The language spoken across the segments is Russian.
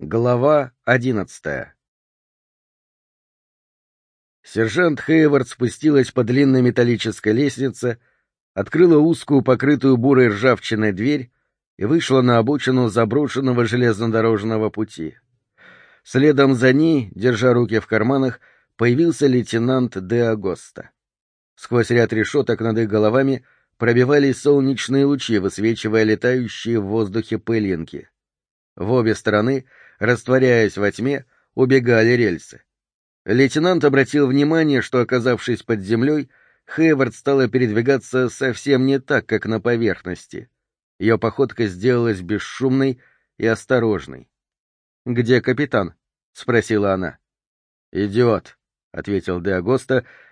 Глава одиннадцатая Сержант Хейвард спустилась по длинной металлической лестнице, открыла узкую, покрытую бурой ржавчиной дверь и вышла на обочину заброшенного железнодорожного пути. Следом за ней, держа руки в карманах, появился лейтенант Де Агоста. Сквозь ряд решеток над их головами пробивались солнечные лучи, высвечивая летающие в воздухе пылинки. В обе стороны — растворяясь во тьме, убегали рельсы. Лейтенант обратил внимание, что, оказавшись под землей, Хейвард стала передвигаться совсем не так, как на поверхности. Ее походка сделалась бесшумной и осторожной. — Где капитан? — спросила она. — Идет, — ответил Де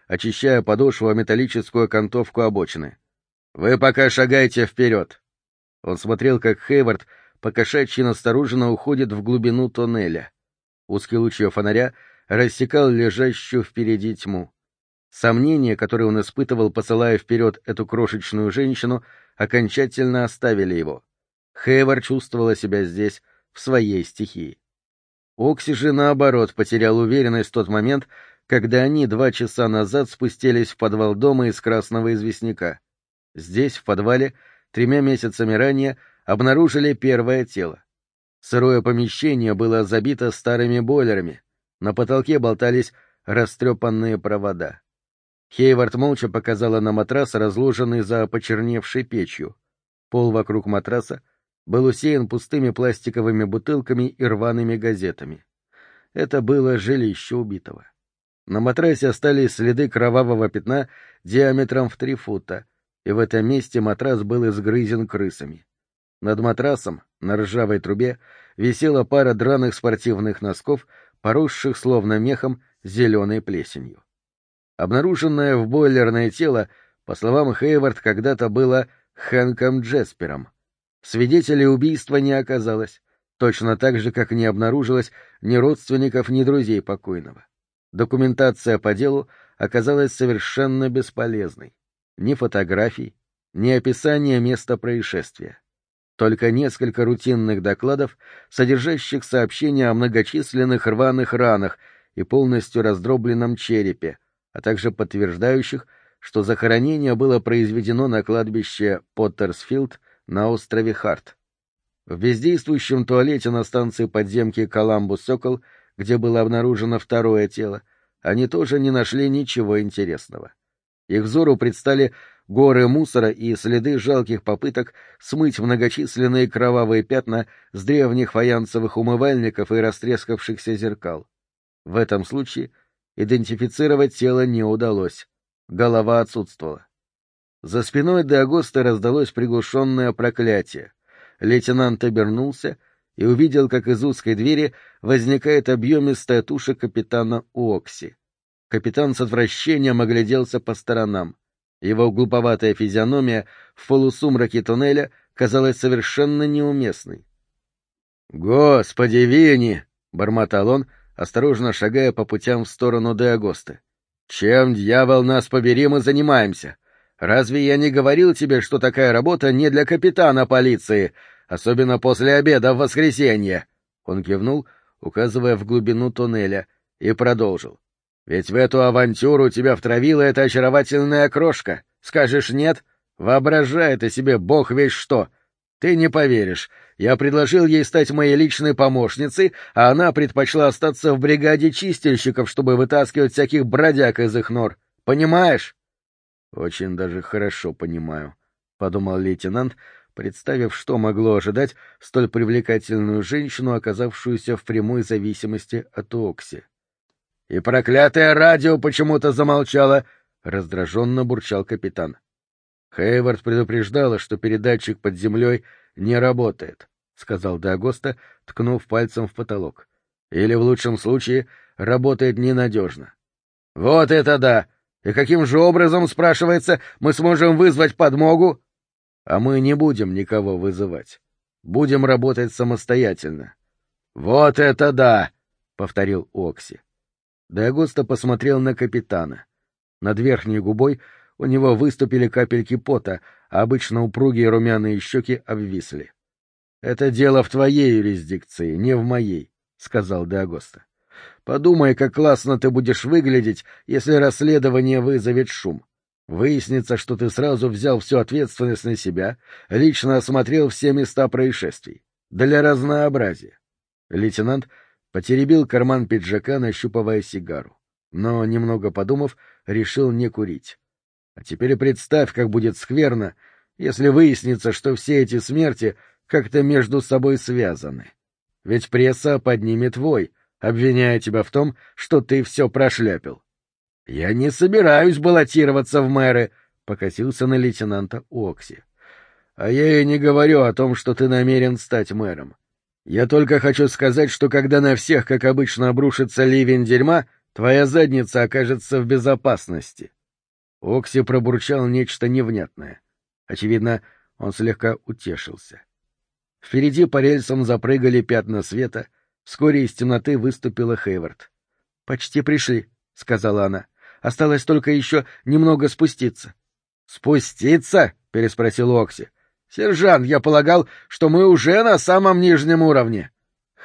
очищая подошву о металлическую окантовку обочины. — Вы пока шагайте вперед. Он смотрел, как Хейвард покошачьи настороженно уходит в глубину тоннеля. Узкий луч ее фонаря рассекал лежащую впереди тьму. Сомнения, которые он испытывал, посылая вперед эту крошечную женщину, окончательно оставили его. Хейвар чувствовала себя здесь в своей стихии. Окси же, наоборот, потерял уверенность в тот момент, когда они два часа назад спустились в подвал дома из красного известняка. Здесь, в подвале, тремя месяцами ранее, обнаружили первое тело. Сырое помещение было забито старыми бойлерами, на потолке болтались растрепанные провода. Хейвард молча показала на матрас, разложенный за почерневшей печью. Пол вокруг матраса был усеян пустыми пластиковыми бутылками и рваными газетами. Это было жилище убитого. На матрасе остались следы кровавого пятна диаметром в три фута, и в этом месте матрас был изгрызен крысами. Над матрасом, на ржавой трубе, висела пара драных спортивных носков, поросших словно мехом зеленой плесенью. Обнаруженное в бойлерное тело, по словам Хейвард, когда-то было Хэнком Джеспером. Свидетелей убийства не оказалось, точно так же, как не обнаружилось ни родственников, ни друзей покойного. Документация по делу оказалась совершенно бесполезной. Ни фотографий, ни описания места происшествия только несколько рутинных докладов, содержащих сообщения о многочисленных рваных ранах и полностью раздробленном черепе, а также подтверждающих, что захоронение было произведено на кладбище Поттерсфилд на острове Харт. В бездействующем туалете на станции подземки Коламбус-Сокол, где было обнаружено второе тело, они тоже не нашли ничего интересного. Их взору предстали горы мусора и следы жалких попыток смыть многочисленные кровавые пятна с древних фаянсовых умывальников и растрескавшихся зеркал. В этом случае идентифицировать тело не удалось. Голова отсутствовала. За спиной Деагоста раздалось приглушенное проклятие. Лейтенант обернулся и увидел, как из узкой двери возникает объемистая туша капитана Уокси. Капитан с отвращением огляделся по сторонам. Его глуповатая физиономия в полусумраке туннеля казалась совершенно неуместной. «Господи, Винни!» — бормотал он, осторожно шагая по путям в сторону Деагоста. «Чем, дьявол, нас побери, мы занимаемся? Разве я не говорил тебе, что такая работа не для капитана полиции, особенно после обеда в воскресенье?» Он кивнул, указывая в глубину туннеля, и продолжил. Ведь в эту авантюру тебя втравила эта очаровательная крошка. Скажешь нет? Воображай это себе бог весь что. Ты не поверишь. Я предложил ей стать моей личной помощницей, а она предпочла остаться в бригаде чистильщиков, чтобы вытаскивать всяких бродяг из их нор. Понимаешь? — Очень даже хорошо понимаю, — подумал лейтенант, представив, что могло ожидать столь привлекательную женщину, оказавшуюся в прямой зависимости от Окси. И проклятое радио почему-то замолчало, — раздраженно бурчал капитан. Хейвард предупреждала, что передатчик под землей не работает, — сказал Дагоста, ткнув пальцем в потолок. Или, в лучшем случае, работает ненадежно. — Вот это да! И каким же образом, спрашивается, мы сможем вызвать подмогу? — А мы не будем никого вызывать. Будем работать самостоятельно. — Вот это да! — повторил Окси. Дагоста посмотрел на капитана. Над верхней губой у него выступили капельки пота, а обычно упругие румяные щеки обвисли. — Это дело в твоей юрисдикции, не в моей, сказал Деагоста. — Подумай, как классно ты будешь выглядеть, если расследование вызовет шум. Выяснится, что ты сразу взял всю ответственность на себя, лично осмотрел все места происшествий. Для разнообразия. Лейтенант потеребил карман пиджака, нащупывая сигару. Но, немного подумав, решил не курить. А теперь представь, как будет скверно, если выяснится, что все эти смерти как-то между собой связаны. Ведь пресса поднимет вой, обвиняя тебя в том, что ты все прошляпил. — Я не собираюсь баллотироваться в мэры, — покосился на лейтенанта Окси. — А я и не говорю о том, что ты намерен стать мэром. Я только хочу сказать, что когда на всех, как обычно, обрушится ливень дерьма, твоя задница окажется в безопасности. Окси пробурчал нечто невнятное. Очевидно, он слегка утешился. Впереди по рельсам запрыгали пятна света, вскоре из темноты выступила Хейвард. — Почти пришли, — сказала она. Осталось только еще немного спуститься. — Спуститься? — переспросил Окси. — Сержант, я полагал, что мы уже на самом нижнем уровне.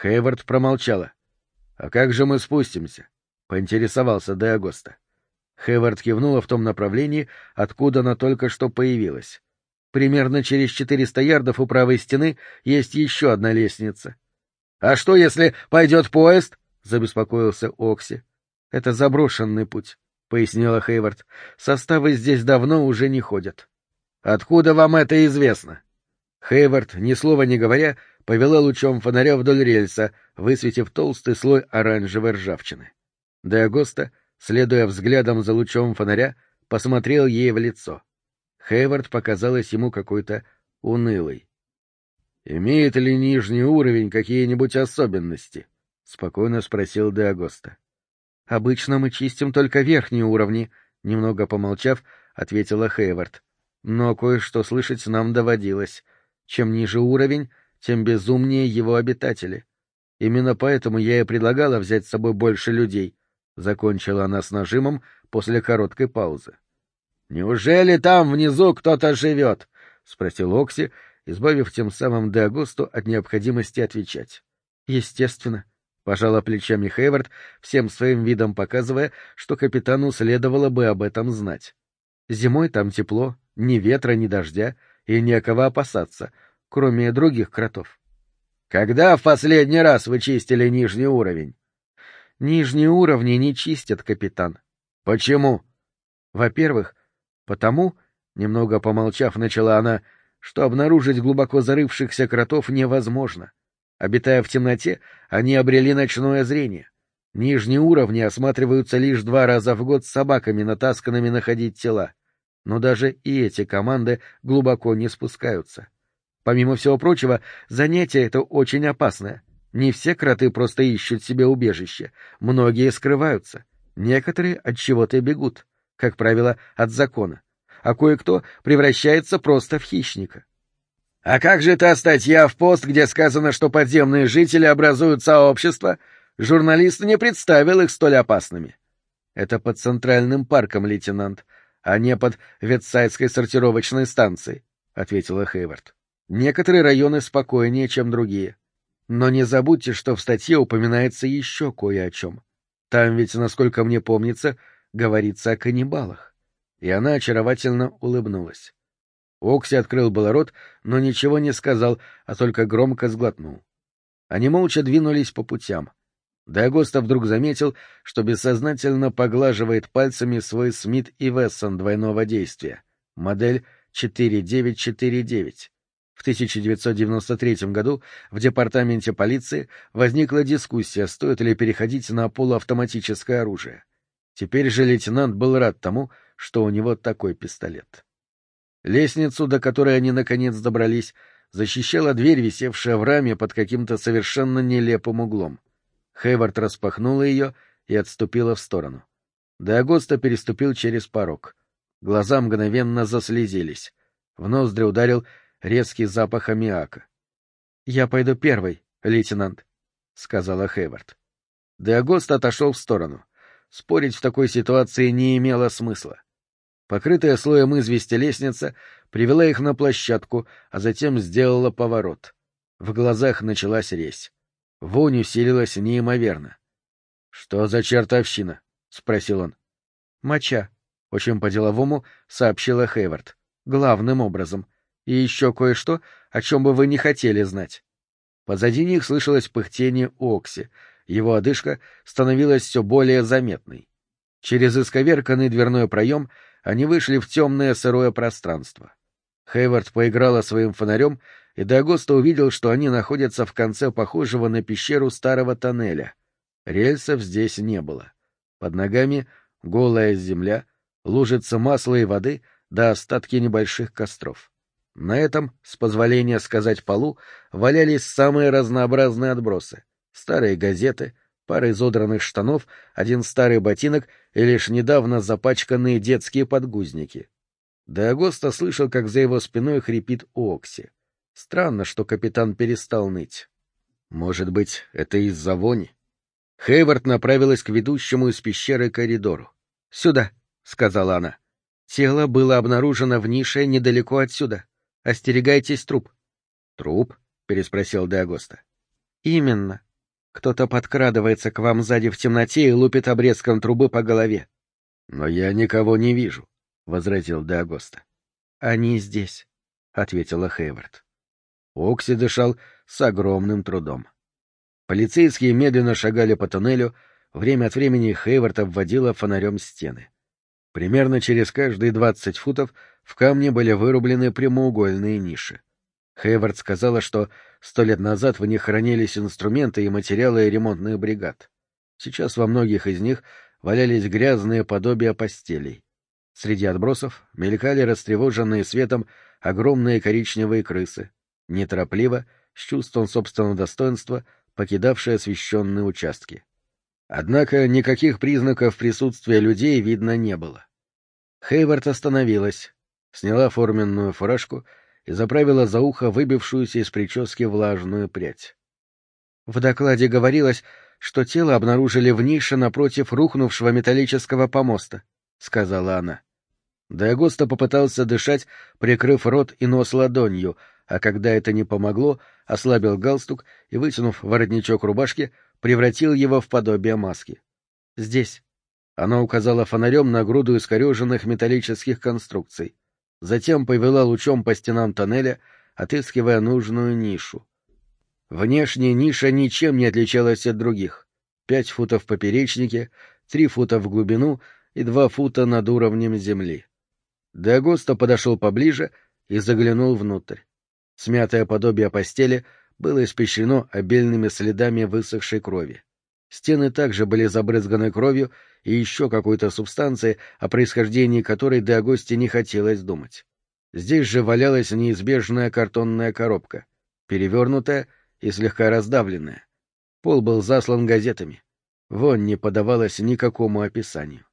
Хейвард промолчала. — А как же мы спустимся? — поинтересовался Деагоста. Хейвард кивнула в том направлении, откуда она только что появилась. Примерно через четыреста ярдов у правой стены есть еще одна лестница. — А что, если пойдет поезд? — забеспокоился Окси. — Это заброшенный путь. — пояснила Хейвард. — Составы здесь давно уже не ходят. — Откуда вам это известно? Хейвард, ни слова не говоря, повела лучом фонаря вдоль рельса, высветив толстый слой оранжевой ржавчины. Деагоста, следуя взглядом за лучом фонаря, посмотрел ей в лицо. Хейвард показалась ему какой-то унылой. — Имеет ли нижний уровень какие-нибудь особенности? — спокойно спросил Деагоста. Обычно мы чистим только верхние уровни, немного помолчав, ответила Хейвард. Но кое-что слышать нам доводилось. Чем ниже уровень, тем безумнее его обитатели. Именно поэтому я и предлагала взять с собой больше людей. Закончила она с нажимом после короткой паузы. Неужели там внизу кто-то живет? спросил Окси, избавив тем самым Деагусту от необходимости отвечать. Естественно, Пожала плечами Хейвард, всем своим видом показывая, что капитану следовало бы об этом знать. Зимой там тепло, ни ветра, ни дождя, и некого опасаться, кроме других кротов. — Когда в последний раз вы чистили нижний уровень? — Нижние уровни не чистят, капитан. — Почему? — Во-первых, потому, немного помолчав, начала она, что обнаружить глубоко зарывшихся кротов невозможно. Обитая в темноте, они обрели ночное зрение. Нижние уровни осматриваются лишь два раза в год с собаками, натасканными находить тела. Но даже и эти команды глубоко не спускаются. Помимо всего прочего, занятие это очень опасное. Не все кроты просто ищут себе убежище, многие скрываются. Некоторые от чего-то бегут, как правило, от закона, а кое-кто превращается просто в хищника. А как же та статья в пост, где сказано, что подземные жители образуют сообщество? Журналист не представил их столь опасными. Это под Центральным парком, лейтенант, а не под Ветсайдской сортировочной станцией, — ответила Хейвард. Некоторые районы спокойнее, чем другие. Но не забудьте, что в статье упоминается еще кое о чем. Там ведь, насколько мне помнится, говорится о каннибалах. И она очаровательно улыбнулась. Окси открыл было рот, но ничего не сказал, а только громко сглотнул. Они молча двинулись по путям. Дагоста вдруг заметил, что бессознательно поглаживает пальцами свой Смит и Вессон двойного действия, модель 4949. В 1993 году в департаменте полиции возникла дискуссия, стоит ли переходить на полуавтоматическое оружие. Теперь же лейтенант был рад тому, что у него такой пистолет. Лестницу, до которой они наконец добрались, защищала дверь, висевшая в раме под каким-то совершенно нелепым углом. Хейвард распахнула ее и отступила в сторону. Деагоста переступил через порог. Глаза мгновенно заслезились. В ноздри ударил резкий запах аммиака. — Я пойду первый, лейтенант, — сказала Хейвард. Деагост отошел в сторону. Спорить в такой ситуации не имело смысла. Покрытая слоем извести лестница привела их на площадку, а затем сделала поворот. В глазах началась резь. Вонь усилилась неимоверно. — Что за чертовщина? — спросил он. — Моча, — очень по-деловому сообщила Хейвард. — Главным образом. И еще кое-что, о чем бы вы не хотели знать. Позади них слышалось пыхтение Окси, его одышка становилась все более заметной. Через исковерканный дверной проем они вышли в темное сырое пространство. Хейвард поиграла своим фонарем, и Дагоста увидел, что они находятся в конце похожего на пещеру старого тоннеля. Рельсов здесь не было. Под ногами голая земля, лужица масла и воды до остатки небольших костров. На этом, с позволения сказать полу, валялись самые разнообразные отбросы. Старые газеты, пара изодранных штанов, один старый ботинок и лишь недавно запачканные детские подгузники. Деагоста слышал, как за его спиной хрипит Окси. Странно, что капитан перестал ныть. Может быть, это из-за вони? Хейвард направилась к ведущему из пещеры коридору. «Сюда», — сказала она. «Тело было обнаружено в нише недалеко отсюда. Остерегайтесь труп. — Труп? — переспросил Деагоста. — Именно. Кто-то подкрадывается к вам сзади в темноте и лупит обрезком трубы по голове. — Но я никого не вижу, — возразил Деагоста. — Они здесь, — ответила Хейвард. Окси дышал с огромным трудом. Полицейские медленно шагали по туннелю, время от времени Хейвард обводила фонарем стены. Примерно через каждые двадцать футов в камне были вырублены прямоугольные ниши. Хейвард сказала, что сто лет назад в них хранились инструменты и материалы ремонтных бригад. Сейчас во многих из них валялись грязные подобия постелей. Среди отбросов мелькали растревоженные светом огромные коричневые крысы, неторопливо, с чувством собственного достоинства, покидавшие освещенные участки. Однако никаких признаков присутствия людей видно не было. Хейвард остановилась, сняла форменную фуражку и заправила за ухо выбившуюся из прически влажную прядь. В докладе говорилось, что тело обнаружили в нише напротив рухнувшего металлического помоста, — сказала она. Диагоста попытался дышать, прикрыв рот и нос ладонью, а когда это не помогло, ослабил галстук и, вытянув воротничок рубашки, превратил его в подобие маски. «Здесь». Она указала фонарем на груду искореженных металлических конструкций затем повела лучом по стенам тоннеля, отыскивая нужную нишу. Внешняя ниша ничем не отличалась от других. Пять футов в поперечнике, три фута в глубину и два фута над уровнем земли. Деагоста подошел поближе и заглянул внутрь. Смятое подобие постели было испещрено обильными следами высохшей крови. Стены также были забрызганы кровью и еще какой-то субстанцией, о происхождении которой Деагости не хотелось думать. Здесь же валялась неизбежная картонная коробка, перевернутая и слегка раздавленная. Пол был заслан газетами. Вон не подавалось никакому описанию.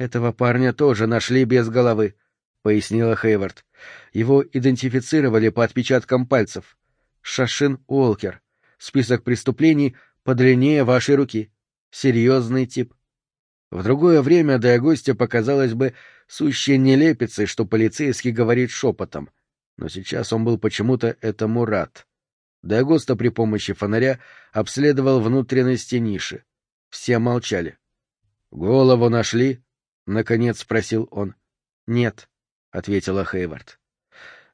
«Этого парня тоже нашли без головы», — пояснила Хейвард. «Его идентифицировали по отпечаткам пальцев. Шашин Уолкер. Список преступлений — подлиннее вашей руки. Серьезный тип. В другое время до гостя показалось бы сущей нелепицей, что полицейский говорит шепотом, но сейчас он был почему-то этому рад. Дагоста при помощи фонаря обследовал внутренности ниши. Все молчали. «Голову нашли?» — наконец спросил он. «Нет», — ответила Хейвард.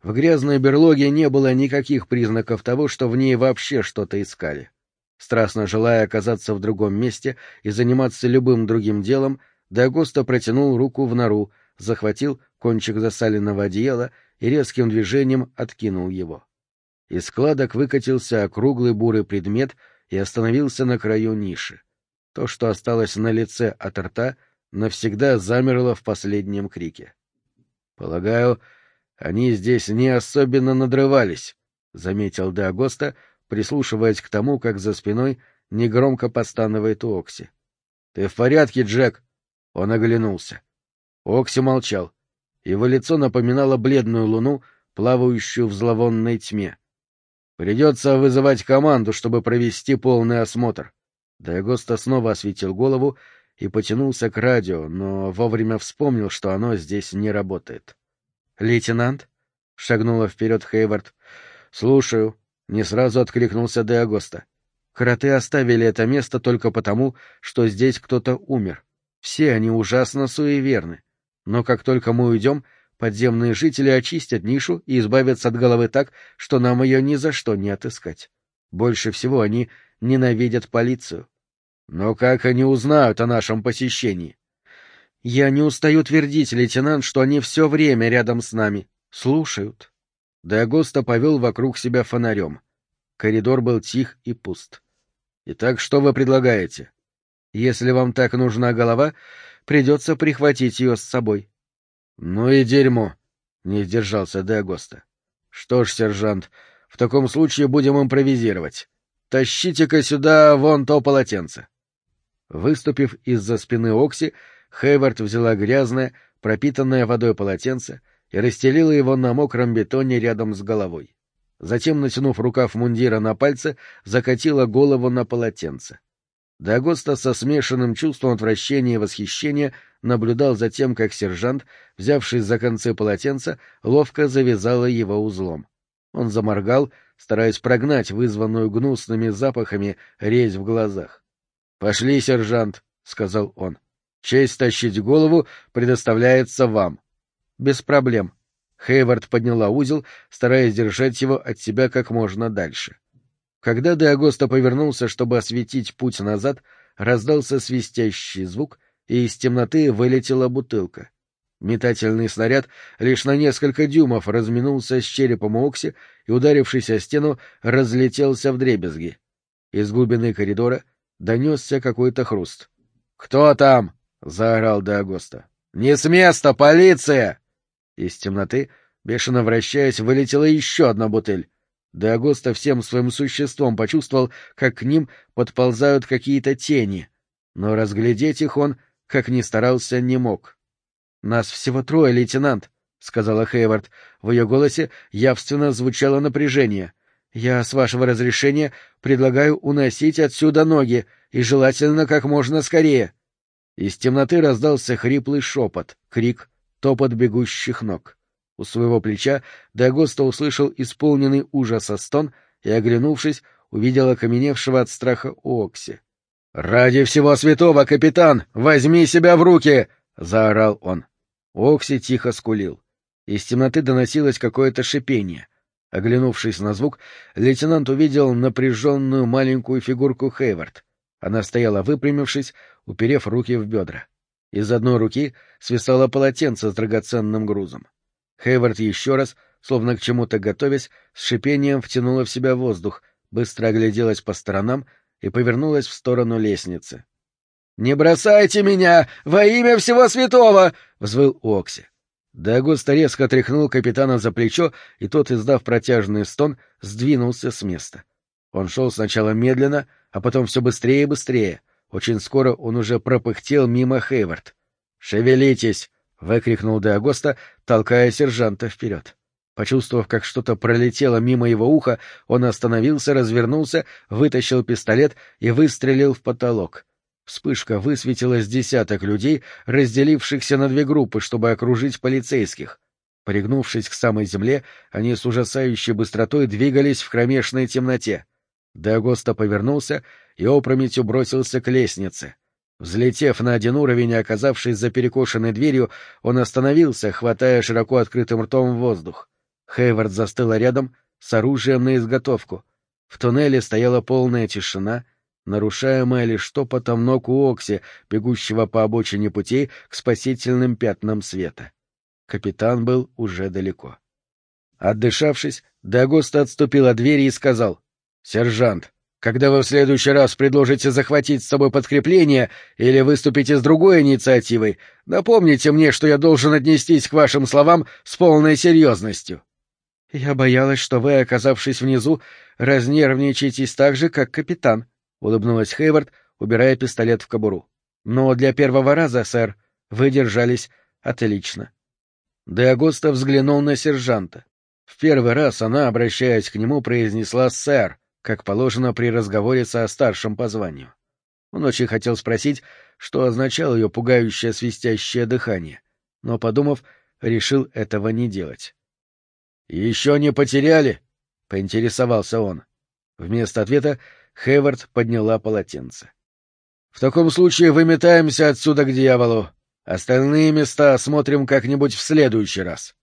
В грязной берлоге не было никаких признаков того, что в ней вообще что-то искали. Страстно желая оказаться в другом месте и заниматься любым другим делом, Дагоста протянул руку в нору, захватил кончик засаленного одеяла и резким движением откинул его. Из складок выкатился округлый бурый предмет и остановился на краю ниши. То, что осталось на лице от рта, навсегда замерло в последнем крике. — Полагаю, они здесь не особенно надрывались, — заметил Деагоста, прислушиваясь к тому, как за спиной негромко постанывает Окси. — Ты в порядке, Джек? Он оглянулся. Окси молчал. Его лицо напоминало бледную луну, плавающую в зловонной тьме. Придется вызывать команду, чтобы провести полный осмотр. Дагоста снова осветил голову и потянулся к радио, но вовремя вспомнил, что оно здесь не работает. — Лейтенант? — шагнула вперед Хейвард. — Слушаю. Не сразу откликнулся Деагоста. Кроты оставили это место только потому, что здесь кто-то умер. Все они ужасно суеверны. Но как только мы уйдем, подземные жители очистят нишу и избавятся от головы так, что нам ее ни за что не отыскать. Больше всего они ненавидят полицию. Но как они узнают о нашем посещении? Я не устаю твердить, лейтенант, что они все время рядом с нами. Слушают. Деагоста повел вокруг себя фонарем. Коридор был тих и пуст. Итак, что вы предлагаете? Если вам так нужна голова, придется прихватить ее с собой. Ну и дерьмо, не сдержался Деагоста. Что ж, сержант, в таком случае будем импровизировать. Тащите-ка сюда вон то полотенце. Выступив из-за спины Окси, Хейвард взяла грязное, пропитанное водой полотенце и расстелила его на мокром бетоне рядом с головой. Затем, натянув рукав мундира на пальцы, закатила голову на полотенце. Дагоста со смешанным чувством отвращения и восхищения наблюдал за тем, как сержант, взявшись за концы полотенца, ловко завязала его узлом. Он заморгал, стараясь прогнать вызванную гнусными запахами резь в глазах. — Пошли, сержант, — сказал он. — Честь тащить голову предоставляется вам. — Без проблем. Хейвард подняла узел, стараясь держать его от себя как можно дальше. Когда Деагоста повернулся, чтобы осветить путь назад, раздался свистящий звук, и из темноты вылетела бутылка. Метательный снаряд лишь на несколько дюймов разминулся с черепом Окси и, ударившись о стену, разлетелся в дребезги. Из глубины коридора — донесся какой-то хруст. «Кто там?» — заорал Деагоста. «Не с места, полиция!» Из темноты, бешено вращаясь, вылетела еще одна бутыль. Деагоста всем своим существом почувствовал, как к ним подползают какие-то тени, но разглядеть их он, как ни старался, не мог. — Нас всего трое, лейтенант, — сказала Хейвард. В ее голосе явственно звучало напряжение. Я, с вашего разрешения, предлагаю уносить отсюда ноги, и желательно как можно скорее. Из темноты раздался хриплый шепот, крик, топот бегущих ног. У своего плеча Дагоста услышал исполненный ужаса стон и, оглянувшись, увидел окаменевшего от страха Окси. — Ради всего святого, капитан, возьми себя в руки! — заорал он. Окси тихо скулил. Из темноты доносилось какое-то шипение — Оглянувшись на звук, лейтенант увидел напряженную маленькую фигурку Хейвард. Она стояла выпрямившись, уперев руки в бедра. Из одной руки свисало полотенце с драгоценным грузом. Хейвард еще раз, словно к чему-то готовясь, с шипением втянула в себя воздух, быстро огляделась по сторонам и повернулась в сторону лестницы. — Не бросайте меня! Во имя всего святого! — взвыл Окси. Дагуста резко тряхнул капитана за плечо, и тот, издав протяжный стон, сдвинулся с места. Он шел сначала медленно, а потом все быстрее и быстрее. Очень скоро он уже пропыхтел мимо Хейвард. «Шевелитесь!» — выкрикнул Деагоста, толкая сержанта вперед. Почувствовав, как что-то пролетело мимо его уха, он остановился, развернулся, вытащил пистолет и выстрелил в потолок. Вспышка высветила с десяток людей, разделившихся на две группы, чтобы окружить полицейских. Пригнувшись к самой земле, они с ужасающей быстротой двигались в кромешной темноте. Дагоста повернулся и опрометью бросился к лестнице. Взлетев на один уровень и оказавшись за перекошенной дверью, он остановился, хватая широко открытым ртом воздух. Хейвард застыла рядом, с оружием на изготовку. В туннеле стояла полная тишина — нарушаемая лишь топотом ног Окси, бегущего по обочине путей к спасительным пятнам света. Капитан был уже далеко. Отдышавшись, Дагоста отступил от двери и сказал, «Сержант, когда вы в следующий раз предложите захватить с собой подкрепление или выступите с другой инициативой, напомните мне, что я должен отнестись к вашим словам с полной серьезностью». «Я боялась, что вы, оказавшись внизу, разнервничаетесь так же, как капитан», — улыбнулась Хейвард, убирая пистолет в кобуру. «Но для первого раза, сэр, вы держались отлично». Деагоста взглянул на сержанта. В первый раз она, обращаясь к нему, произнесла «сэр», как положено при разговоре со старшим по званию. Он очень хотел спросить, что означало ее пугающее свистящее дыхание, но, подумав, решил этого не делать. — Еще не потеряли? — поинтересовался он. Вместо ответа Хейвард подняла полотенце. — В таком случае выметаемся отсюда к дьяволу. Остальные места осмотрим как-нибудь в следующий раз.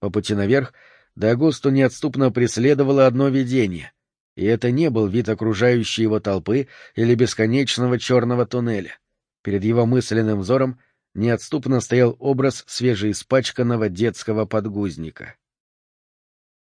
По пути наверх Дагосту неотступно преследовало одно видение, и это не был вид окружающей его толпы или бесконечного черного туннеля. Перед его мысленным взором неотступно стоял образ свежеиспачканного детского подгузника.